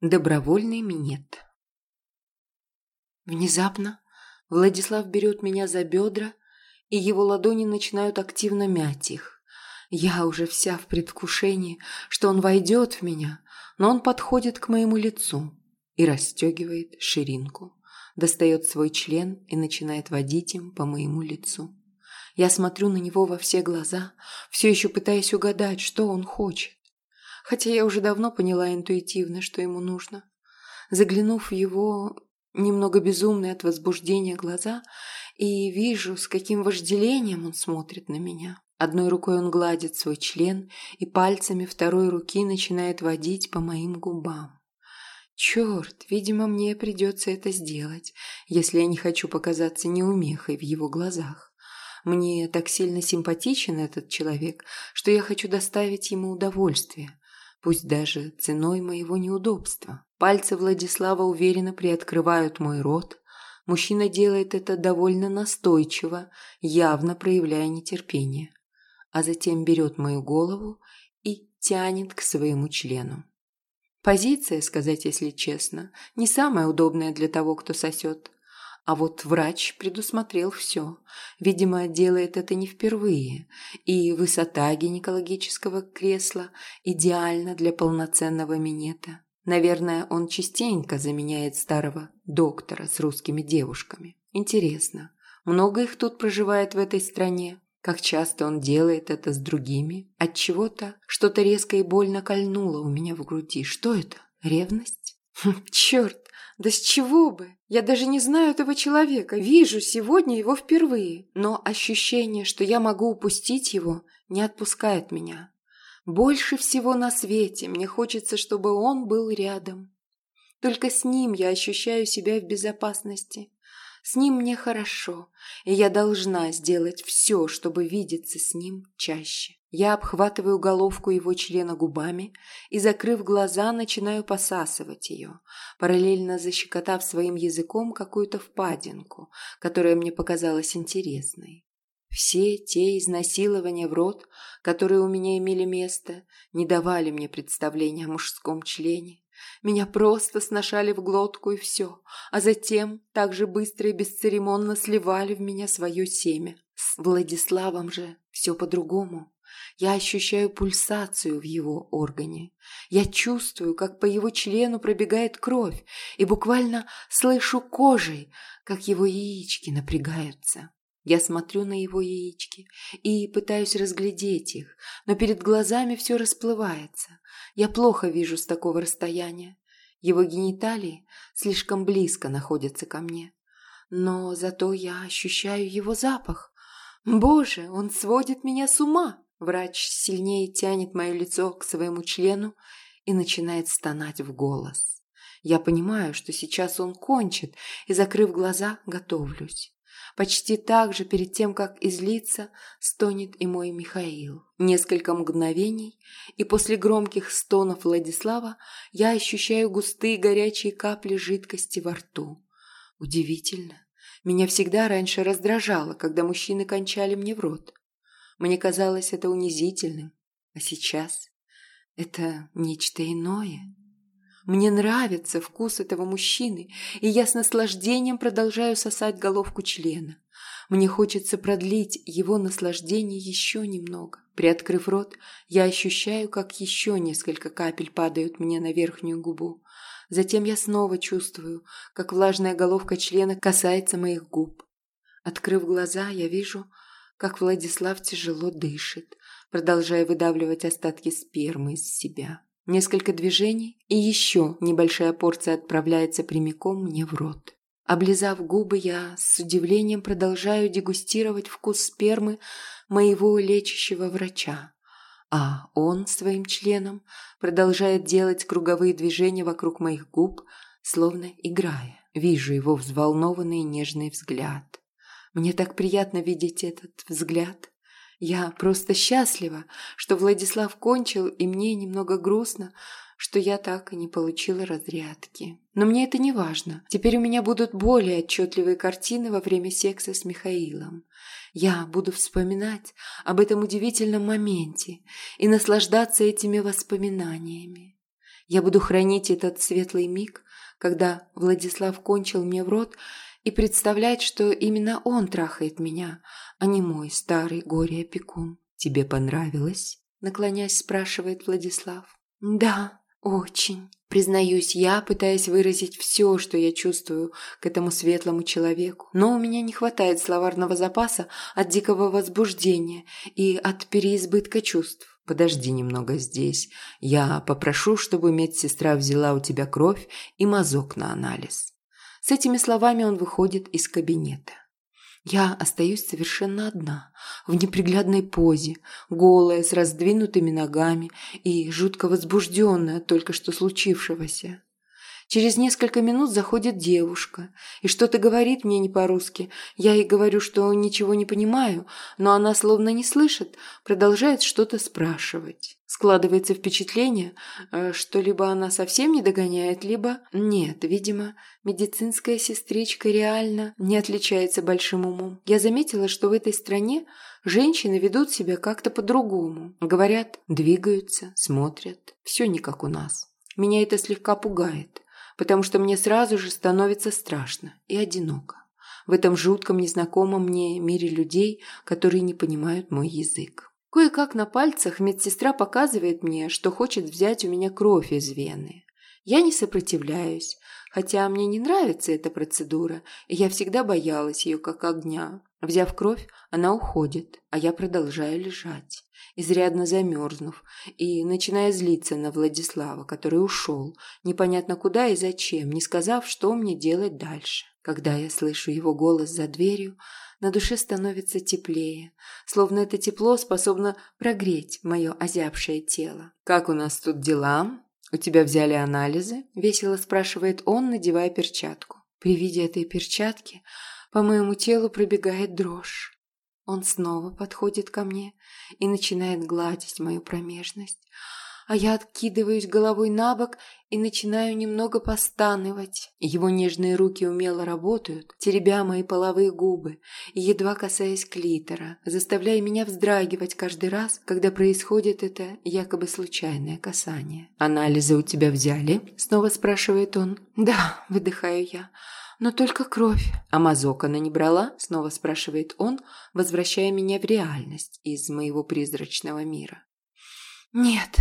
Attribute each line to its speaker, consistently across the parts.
Speaker 1: Добровольный минет. Внезапно Владислав берет меня за бедра, и его ладони начинают активно мять их. Я уже вся в предвкушении, что он войдет в меня, но он подходит к моему лицу и расстегивает ширинку, достает свой член и начинает водить им по моему лицу. Я смотрю на него во все глаза, все еще пытаясь угадать, что он хочет хотя я уже давно поняла интуитивно, что ему нужно. Заглянув в его немного безумные от возбуждения глаза, и вижу, с каким вожделением он смотрит на меня. Одной рукой он гладит свой член и пальцами второй руки начинает водить по моим губам. Черт, видимо, мне придется это сделать, если я не хочу показаться неумехой в его глазах. Мне так сильно симпатичен этот человек, что я хочу доставить ему удовольствие пусть даже ценой моего неудобства. Пальцы Владислава уверенно приоткрывают мой рот. Мужчина делает это довольно настойчиво, явно проявляя нетерпение. А затем берет мою голову и тянет к своему члену. Позиция, сказать если честно, не самая удобная для того, кто сосет. А вот врач предусмотрел все. Видимо, делает это не впервые. И высота гинекологического кресла идеальна для полноценного минета. Наверное, он частенько заменяет старого доктора с русскими девушками. Интересно, много их тут проживает в этой стране? Как часто он делает это с другими? От чего-то что-то резко и больно кольнуло у меня в груди. Что это? Ревность? Хм, черт, да с чего бы? Я даже не знаю этого человека, вижу сегодня его впервые. Но ощущение, что я могу упустить его, не отпускает меня. Больше всего на свете мне хочется, чтобы он был рядом. Только с ним я ощущаю себя в безопасности. С ним мне хорошо, и я должна сделать все, чтобы видеться с ним чаще. Я обхватываю головку его члена губами и, закрыв глаза, начинаю посасывать ее, параллельно защекотав своим языком какую-то впадинку, которая мне показалась интересной. Все те изнасилования в рот, которые у меня имели место, не давали мне представления о мужском члене, меня просто сношали в глотку и все, а затем так же быстро и бесцеремонно сливали в меня свое семя. С Владиславом же все по-другому. Я ощущаю пульсацию в его органе. Я чувствую, как по его члену пробегает кровь, и буквально слышу кожей, как его яички напрягаются. Я смотрю на его яички и пытаюсь разглядеть их, но перед глазами все расплывается. Я плохо вижу с такого расстояния. Его гениталии слишком близко находятся ко мне. Но зато я ощущаю его запах. Боже, он сводит меня с ума. Врач сильнее тянет мое лицо к своему члену и начинает стонать в голос. Я понимаю, что сейчас он кончит, и, закрыв глаза, готовлюсь. Почти так же перед тем, как излиться, стонет и мой Михаил. Несколько мгновений, и после громких стонов Владислава я ощущаю густые горячие капли жидкости во рту. Удивительно. Меня всегда раньше раздражало, когда мужчины кончали мне в рот. Мне казалось это унизительным, а сейчас это нечто иное. Мне нравится вкус этого мужчины, и я с наслаждением продолжаю сосать головку члена. Мне хочется продлить его наслаждение еще немного. Приоткрыв рот, я ощущаю, как еще несколько капель падают мне на верхнюю губу. Затем я снова чувствую, как влажная головка члена касается моих губ. Открыв глаза, я вижу, как Владислав тяжело дышит, продолжая выдавливать остатки спермы из себя. Несколько движений, и еще небольшая порция отправляется прямиком мне в рот. Облизав губы, я с удивлением продолжаю дегустировать вкус спермы моего лечащего врача. А он своим членом продолжает делать круговые движения вокруг моих губ, словно играя. Вижу его взволнованный нежный взгляд. Мне так приятно видеть этот взгляд. Я просто счастлива, что Владислав кончил, и мне немного грустно, что я так и не получила разрядки. Но мне это не важно. Теперь у меня будут более отчетливые картины во время секса с Михаилом. Я буду вспоминать об этом удивительном моменте и наслаждаться этими воспоминаниями. Я буду хранить этот светлый миг, когда Владислав кончил мне в рот и представлять, что именно он трахает меня, а не мой старый горе-опекун. «Тебе понравилось?» – наклонясь, спрашивает Владислав. «Да, очень», – признаюсь я, пытаясь выразить все, что я чувствую к этому светлому человеку. Но у меня не хватает словарного запаса от дикого возбуждения и от переизбытка чувств. Подожди немного здесь. Я попрошу, чтобы медсестра взяла у тебя кровь и мазок на анализ. С этими словами он выходит из кабинета. Я остаюсь совершенно одна, в неприглядной позе, голая, с раздвинутыми ногами и жутко возбужденная только что случившегося. Через несколько минут заходит девушка и что-то говорит мне не по-русски. Я ей говорю, что ничего не понимаю, но она словно не слышит, продолжает что-то спрашивать. Складывается впечатление, э, что либо она совсем не догоняет, либо нет, видимо, медицинская сестричка реально не отличается большим умом. Я заметила, что в этой стране женщины ведут себя как-то по-другому. Говорят, двигаются, смотрят. Все не как у нас. Меня это слегка пугает потому что мне сразу же становится страшно и одиноко. В этом жутком незнакомом мне мире людей, которые не понимают мой язык. Кое-как на пальцах медсестра показывает мне, что хочет взять у меня кровь из вены. Я не сопротивляюсь, хотя мне не нравится эта процедура, и я всегда боялась ее как огня. Взяв кровь, она уходит, а я продолжаю лежать изрядно замерзнув, и начиная злиться на Владислава, который ушел, непонятно куда и зачем, не сказав, что мне делать дальше. Когда я слышу его голос за дверью, на душе становится теплее, словно это тепло способно прогреть мое озябшее тело. «Как у нас тут дела? У тебя взяли анализы?» – весело спрашивает он, надевая перчатку. При виде этой перчатки по моему телу пробегает дрожь. Он снова подходит ко мне и начинает гладить мою промежность. А я откидываюсь головой на бок и начинаю немного постанывать. Его нежные руки умело работают, теребя мои половые губы и едва касаясь клитора, заставляя меня вздрагивать каждый раз, когда происходит это якобы случайное касание. «Анализы у тебя взяли?» – снова спрашивает он. «Да», – выдыхаю я но только кровь. А мазок она не брала? Снова спрашивает он, возвращая меня в реальность из моего призрачного мира. Нет.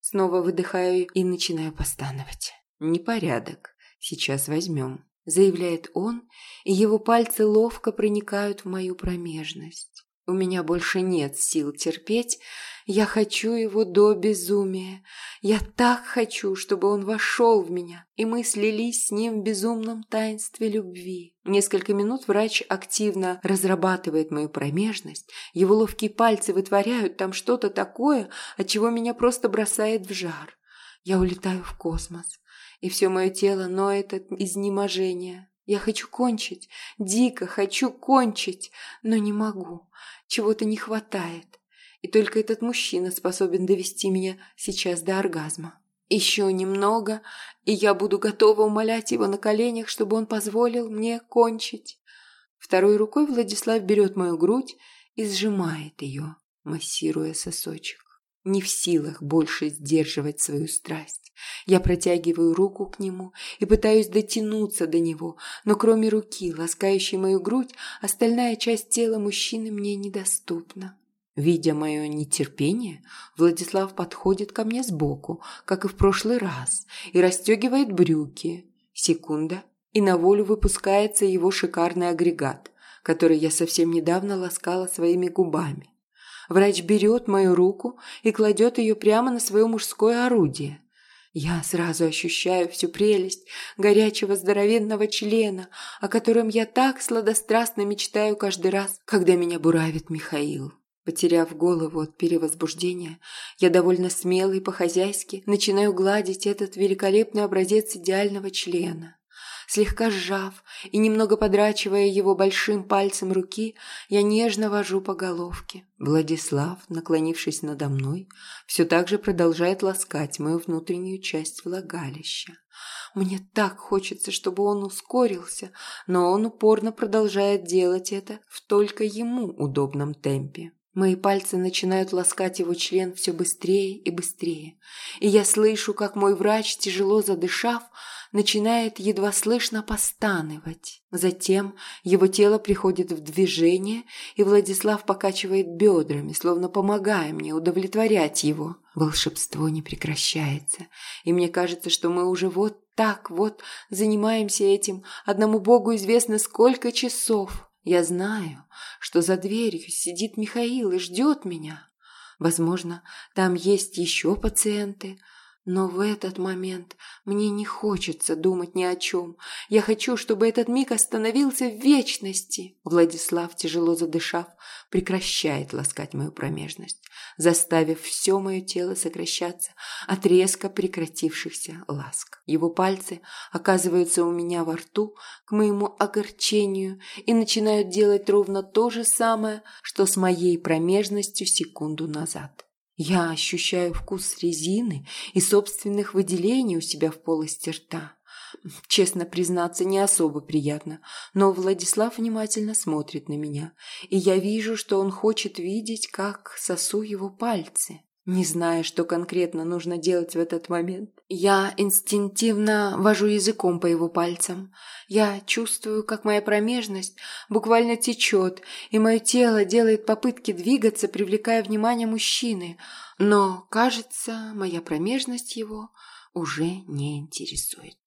Speaker 1: Снова выдыхаю и начинаю постановать. Непорядок. Сейчас возьмем. Заявляет он, и его пальцы ловко проникают в мою промежность. У меня больше нет сил терпеть, я хочу его до безумия. Я так хочу, чтобы он вошел в меня, и мы слились с ним в безумном таинстве любви. Несколько минут врач активно разрабатывает мою промежность, его ловкие пальцы вытворяют там что-то такое, от чего меня просто бросает в жар. Я улетаю в космос, и все мое тело ноет от изнеможения. Я хочу кончить, дико хочу кончить, но не могу. Чего-то не хватает. И только этот мужчина способен довести меня сейчас до оргазма. Еще немного, и я буду готова умолять его на коленях, чтобы он позволил мне кончить. Второй рукой Владислав берет мою грудь и сжимает ее, массируя сосочек. Не в силах больше сдерживать свою страсть. Я протягиваю руку к нему и пытаюсь дотянуться до него, но кроме руки, ласкающей мою грудь, остальная часть тела мужчины мне недоступна. Видя мое нетерпение, Владислав подходит ко мне сбоку, как и в прошлый раз, и расстегивает брюки. Секунда, и на волю выпускается его шикарный агрегат, который я совсем недавно ласкала своими губами. Врач берет мою руку и кладет ее прямо на свое мужское орудие. Я сразу ощущаю всю прелесть горячего здоровенного члена, о котором я так сладострастно мечтаю каждый раз, когда меня буравит Михаил. Потеряв голову от перевозбуждения, я довольно смело и по-хозяйски начинаю гладить этот великолепный образец идеального члена. Слегка сжав и немного подрачивая его большим пальцем руки, я нежно вожу по головке. Владислав, наклонившись надо мной, все так же продолжает ласкать мою внутреннюю часть влагалища. Мне так хочется, чтобы он ускорился, но он упорно продолжает делать это в только ему удобном темпе. Мои пальцы начинают ласкать его член все быстрее и быстрее. И я слышу, как мой врач, тяжело задышав, начинает едва слышно постанывать. Затем его тело приходит в движение, и Владислав покачивает бедрами, словно помогая мне удовлетворять его. Волшебство не прекращается, и мне кажется, что мы уже вот так вот занимаемся этим, одному Богу известно сколько часов. Я знаю, что за дверью сидит Михаил и ждет меня. Возможно, там есть еще пациенты, но в этот момент мне не хочется думать ни о чем. Я хочу, чтобы этот миг остановился в вечности. Владислав, тяжело задышав, прекращает ласкать мою промежность, заставив все мое тело сокращаться от резко прекратившихся ласк. Его пальцы оказываются у меня во рту к моему огорчению и начинают делать ровно то же самое, что с моей промежностью секунду назад. Я ощущаю вкус резины и собственных выделений у себя в полости рта. Честно признаться, не особо приятно, но Владислав внимательно смотрит на меня, и я вижу, что он хочет видеть, как сосу его пальцы. Не зная, что конкретно нужно делать в этот момент, я инстинктивно вожу языком по его пальцам. Я чувствую, как моя промежность буквально течет, и мое тело делает попытки двигаться, привлекая внимание мужчины. Но, кажется, моя промежность его уже не интересует.